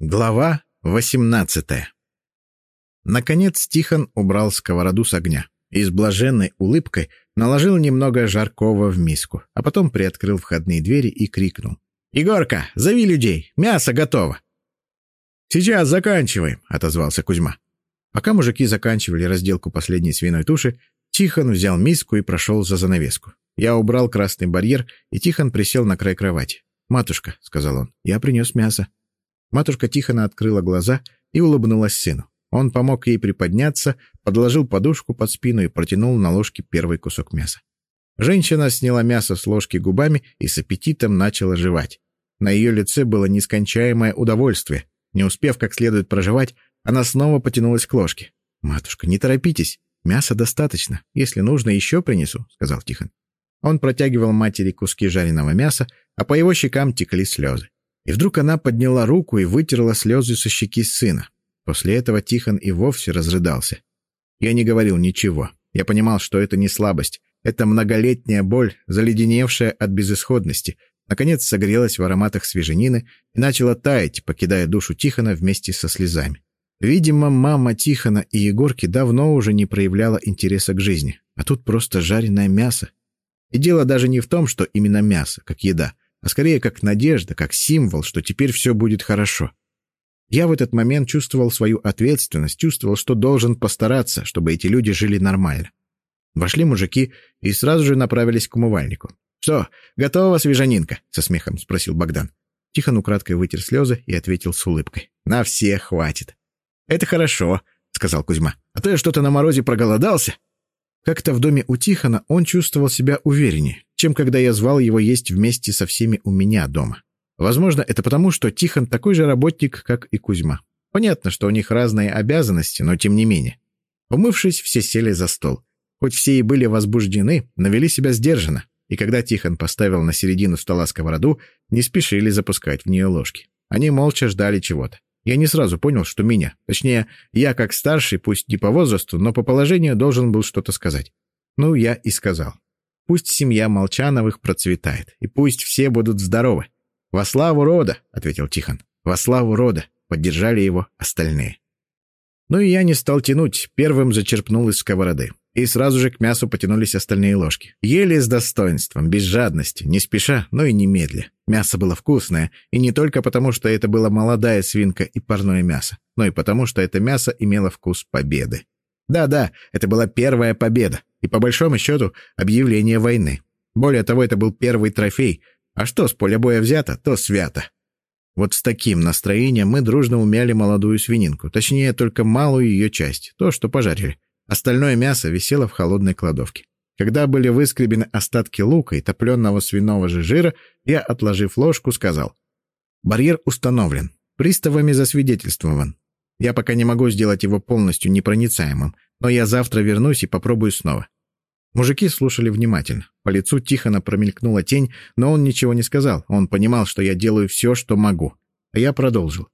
Глава восемнадцатая Наконец Тихон убрал сковороду с огня и с блаженной улыбкой наложил немного жаркого в миску, а потом приоткрыл входные двери и крикнул. «Егорка, зови людей! Мясо готово!» «Сейчас заканчиваем», — отозвался Кузьма. Пока мужики заканчивали разделку последней свиной туши, Тихон взял миску и прошел за занавеску. Я убрал красный барьер, и Тихон присел на край кровати. «Матушка», — сказал он, — «я принес мясо». Матушка Тихона открыла глаза и улыбнулась сыну. Он помог ей приподняться, подложил подушку под спину и протянул на ложке первый кусок мяса. Женщина сняла мясо с ложки губами и с аппетитом начала жевать. На ее лице было нескончаемое удовольствие. Не успев как следует проживать, она снова потянулась к ложке. «Матушка, не торопитесь. Мяса достаточно. Если нужно, еще принесу», — сказал Тихон. Он протягивал матери куски жареного мяса, а по его щекам текли слезы. И вдруг она подняла руку и вытерла слезы со щеки сына. После этого Тихон и вовсе разрыдался. Я не говорил ничего. Я понимал, что это не слабость. Это многолетняя боль, заледеневшая от безысходности, наконец согрелась в ароматах свеженины и начала таять, покидая душу Тихона вместе со слезами. Видимо, мама Тихона и Егорки давно уже не проявляла интереса к жизни, а тут просто жареное мясо. И дело даже не в том, что именно мясо, как еда — а скорее как надежда, как символ, что теперь все будет хорошо. Я в этот момент чувствовал свою ответственность, чувствовал, что должен постараться, чтобы эти люди жили нормально. Вошли мужики и сразу же направились к умывальнику. «Что, готова свежанинка?» — со смехом спросил Богдан. Тихон украдкой вытер слезы и ответил с улыбкой. «На всех хватит». «Это хорошо», — сказал Кузьма. «А то я что-то на морозе проголодался». Как-то в доме у Тихона он чувствовал себя увереннее, чем когда я звал его есть вместе со всеми у меня дома. Возможно, это потому, что Тихон такой же работник, как и Кузьма. Понятно, что у них разные обязанности, но тем не менее. Умывшись, все сели за стол. Хоть все и были возбуждены, но вели себя сдержанно, и когда Тихон поставил на середину стола сковороду, не спешили запускать в нее ложки. Они молча ждали чего-то. Я не сразу понял, что меня. Точнее, я как старший, пусть не по возрасту, но по положению должен был что-то сказать. Ну, я и сказал. Пусть семья Молчановых процветает, и пусть все будут здоровы. «Во славу рода!» — ответил Тихон. «Во славу рода!» — поддержали его остальные. Ну и я не стал тянуть, первым зачерпнул из сковороды и сразу же к мясу потянулись остальные ложки. Ели с достоинством, без жадности, не спеша, но и немедля. Мясо было вкусное, и не только потому, что это была молодая свинка и парное мясо, но и потому, что это мясо имело вкус победы. Да-да, это была первая победа, и по большому счету объявление войны. Более того, это был первый трофей, а что с поля боя взято, то свято. Вот с таким настроением мы дружно умяли молодую свининку, точнее, только малую ее часть, то, что пожарили. Остальное мясо висело в холодной кладовке. Когда были выскребены остатки лука и топленого свиного же жира, я, отложив ложку, сказал. «Барьер установлен. Приставами засвидетельствован. Я пока не могу сделать его полностью непроницаемым, но я завтра вернусь и попробую снова». Мужики слушали внимательно. По лицу Тихона промелькнула тень, но он ничего не сказал. Он понимал, что я делаю все, что могу. А я продолжил.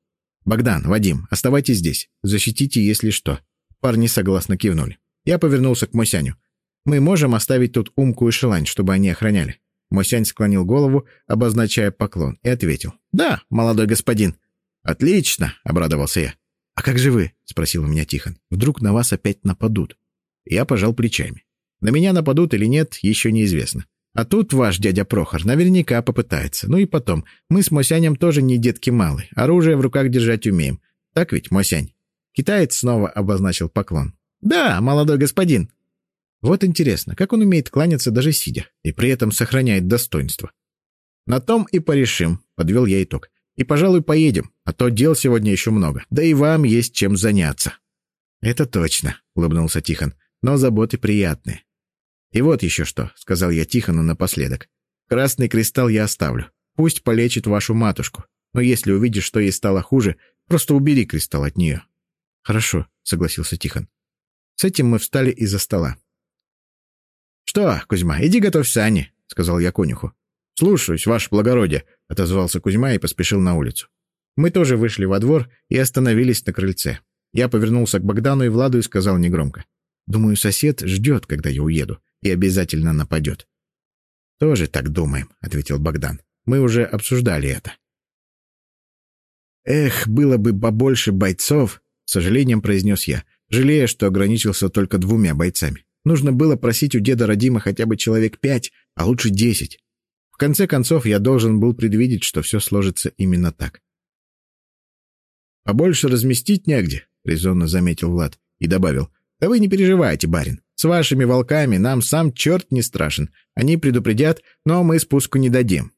«Богдан, Вадим, оставайтесь здесь. Защитите, если что. Парни согласно кивнули. Я повернулся к Мосяню. «Мы можем оставить тут Умку и Шелань, чтобы они охраняли?» Мосянь склонил голову, обозначая поклон, и ответил. «Да, молодой господин». «Отлично!» — обрадовался я. «А как же вы?» — спросил у меня Тихон. «Вдруг на вас опять нападут?» Я пожал плечами. На меня нападут или нет, еще неизвестно. А тут ваш дядя Прохор наверняка попытается. Ну и потом, мы с Мосянем тоже не детки малые, оружие в руках держать умеем. Так ведь, Мосянь? Китаец снова обозначил поклон. «Да, молодой господин». Вот интересно, как он умеет кланяться даже сидя, и при этом сохраняет достоинство. «На том и порешим», — подвел я итог. «И, пожалуй, поедем, а то дел сегодня еще много. Да и вам есть чем заняться». «Это точно», — улыбнулся Тихон, — «но заботы приятные». «И вот еще что», — сказал я Тихону напоследок. «Красный кристалл я оставлю. Пусть полечит вашу матушку. Но если увидишь, что ей стало хуже, просто убери кристалл от нее. «Хорошо», — согласился Тихон. С этим мы встали из-за стола. «Что, Кузьма, иди готовь сани», — сказал я конюху. «Слушаюсь, ваше благородие», — отозвался Кузьма и поспешил на улицу. Мы тоже вышли во двор и остановились на крыльце. Я повернулся к Богдану и Владу и сказал негромко. «Думаю, сосед ждет, когда я уеду, и обязательно нападет». «Тоже так думаем», — ответил Богдан. «Мы уже обсуждали это». «Эх, было бы побольше бойцов», — сожалением произнес я, жалея, что ограничился только двумя бойцами. Нужно было просить у деда Родима хотя бы человек пять, а лучше десять. В конце концов, я должен был предвидеть, что все сложится именно так. «Побольше разместить негде», — резонно заметил Влад и добавил. «Да вы не переживайте, барин. С вашими волками нам сам черт не страшен. Они предупредят, но мы спуску не дадим».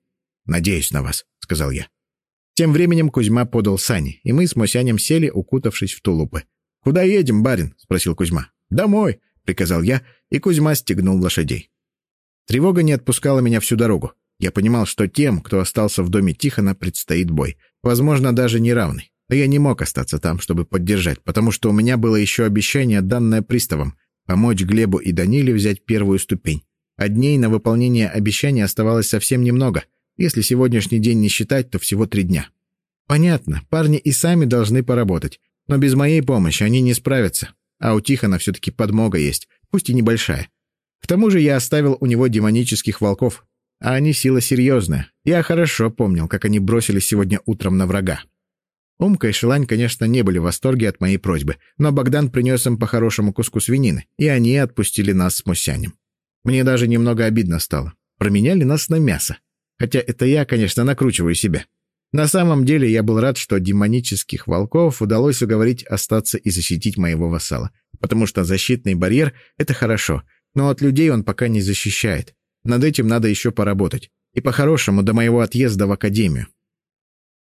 «Надеюсь на вас», — сказал я. Тем временем Кузьма подал сани, и мы с Мосянем сели, укутавшись в тулупы. «Куда едем, барин?» — спросил Кузьма. «Домой», — приказал я, и Кузьма стегнул лошадей. Тревога не отпускала меня всю дорогу. Я понимал, что тем, кто остался в доме Тихона, предстоит бой. Возможно, даже неравный. Но я не мог остаться там, чтобы поддержать, потому что у меня было еще обещание, данное приставом, помочь Глебу и Даниле взять первую ступень. А дней на выполнение обещания оставалось совсем немного. Если сегодняшний день не считать, то всего три дня. Понятно, парни и сами должны поработать. Но без моей помощи они не справятся. А у Тихона все-таки подмога есть, пусть и небольшая. К тому же я оставил у него демонических волков. А они сила серьезная. Я хорошо помнил, как они бросились сегодня утром на врага. Умка и Шелань, конечно, не были в восторге от моей просьбы, но Богдан принес им по хорошему куску свинины, и они отпустили нас с Мусянем. Мне даже немного обидно стало. Променяли нас на мясо. Хотя это я, конечно, накручиваю себя. На самом деле я был рад, что демонических волков удалось уговорить остаться и защитить моего вассала. Потому что защитный барьер — это хорошо, но от людей он пока не защищает. Над этим надо еще поработать. И по-хорошему до моего отъезда в академию.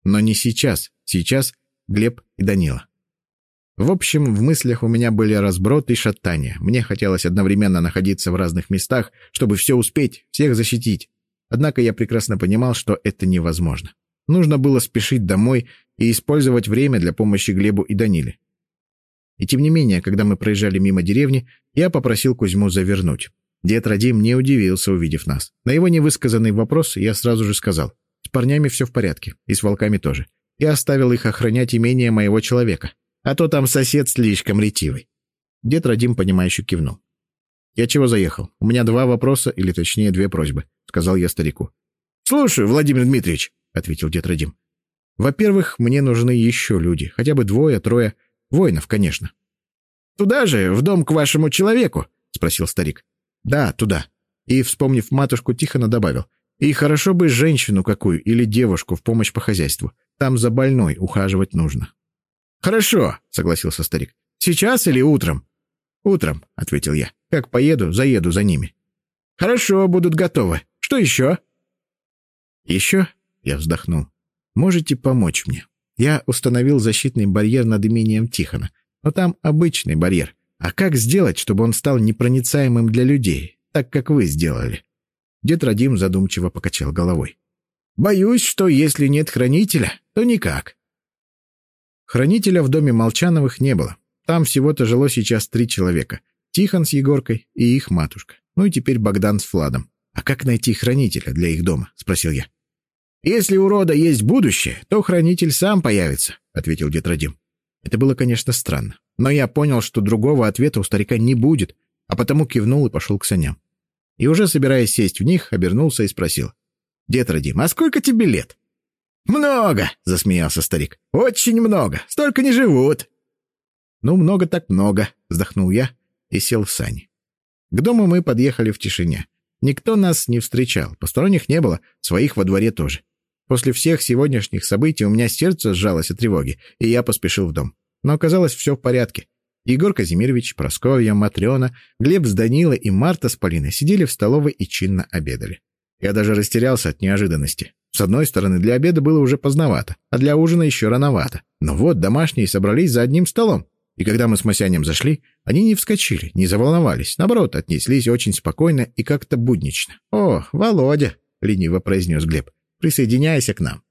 Но не сейчас. Сейчас Глеб и Данила. В общем, в мыслях у меня были разброд и шатания. Мне хотелось одновременно находиться в разных местах, чтобы все успеть, всех защитить. Однако я прекрасно понимал, что это невозможно. Нужно было спешить домой и использовать время для помощи Глебу и Даниле. И тем не менее, когда мы проезжали мимо деревни, я попросил Кузьму завернуть. Дед Радим не удивился, увидев нас. На его невысказанный вопрос я сразу же сказал. С парнями все в порядке, и с волками тоже. Я оставил их охранять имение моего человека. А то там сосед слишком ретивый. Дед Радим, понимающе кивнул. «Я чего заехал? У меня два вопроса, или точнее две просьбы», — сказал я старику. «Слушаю, Владимир Дмитриевич», — ответил дед Радим. «Во-первых, мне нужны еще люди, хотя бы двое, трое. Воинов, конечно». «Туда же, в дом к вашему человеку?» — спросил старик. «Да, туда». И, вспомнив матушку, Тихона добавил. «И хорошо бы женщину какую или девушку в помощь по хозяйству. Там за больной ухаживать нужно». «Хорошо», — согласился старик. «Сейчас или утром?» «Утром», — ответил я. «Как поеду, заеду за ними». «Хорошо, будут готовы. Что еще?» «Еще?» — я вздохнул. «Можете помочь мне. Я установил защитный барьер над имением Тихона, но там обычный барьер. А как сделать, чтобы он стал непроницаемым для людей, так как вы сделали?» Дед Радим задумчиво покачал головой. «Боюсь, что если нет хранителя, то никак». Хранителя в доме Молчановых не было. Там всего-то жило сейчас три человека. Тихон с Егоркой и их матушка. Ну и теперь Богдан с Владом. «А как найти хранителя для их дома?» — спросил я. «Если у рода есть будущее, то хранитель сам появится», — ответил дед Радим. Это было, конечно, странно. Но я понял, что другого ответа у старика не будет, а потому кивнул и пошел к саням. И уже собираясь сесть в них, обернулся и спросил. «Дед Радим, а сколько тебе лет?» «Много!» — засмеялся старик. «Очень много! Столько не живут!» «Ну, много так много», — вздохнул я и сел в сани. К дому мы подъехали в тишине. Никто нас не встречал, посторонних не было, своих во дворе тоже. После всех сегодняшних событий у меня сердце сжалось от тревоги, и я поспешил в дом. Но оказалось все в порядке. Егор Казимирович, Просковья, Матрена, Глеб с Данилой и Марта с Полиной сидели в столовой и чинно обедали. Я даже растерялся от неожиданности. С одной стороны, для обеда было уже поздновато, а для ужина еще рановато. Но вот домашние собрались за одним столом. И когда мы с Масянем зашли, они не вскочили, не заволновались. Наоборот, отнеслись очень спокойно и как-то буднично. «О, Володя!» — лениво произнес Глеб. «Присоединяйся к нам».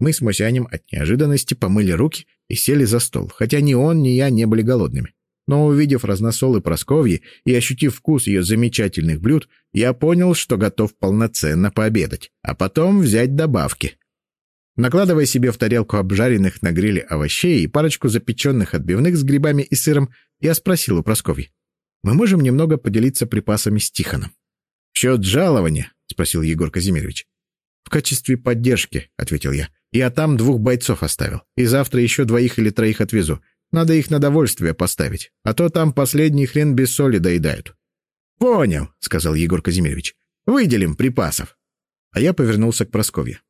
Мы с Масянем от неожиданности помыли руки и сели за стол, хотя ни он, ни я не были голодными. Но увидев разносолы Просковьи и ощутив вкус ее замечательных блюд, я понял, что готов полноценно пообедать, а потом взять добавки. Накладывая себе в тарелку обжаренных на гриле овощей и парочку запеченных отбивных с грибами и сыром, я спросил у Прасковьи. «Мы можем немного поделиться припасами с Тихоном?» «В счет жалования?» — спросил Егор Казимирович. «В качестве поддержки», — ответил я. Я там двух бойцов оставил. И завтра еще двоих или троих отвезу. Надо их на довольствие поставить. А то там последний хрен без соли доедают». «Понял», — сказал Егор Казимирович. «Выделим припасов». А я повернулся к Просковье.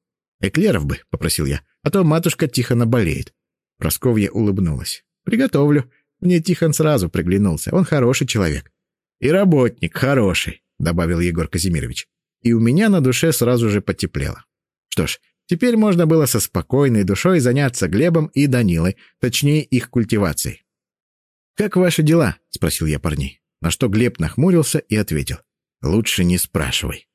«Эклеров бы», — попросил я, — «а то матушка тихо наболеет». Просковья улыбнулась. «Приготовлю. Мне Тихон сразу приглянулся. Он хороший человек». «И работник хороший», — добавил Егор Казимирович. И у меня на душе сразу же потеплело. Что ж, теперь можно было со спокойной душой заняться Глебом и Данилой, точнее их культивацией. «Как ваши дела?» — спросил я парней. На что Глеб нахмурился и ответил. «Лучше не спрашивай».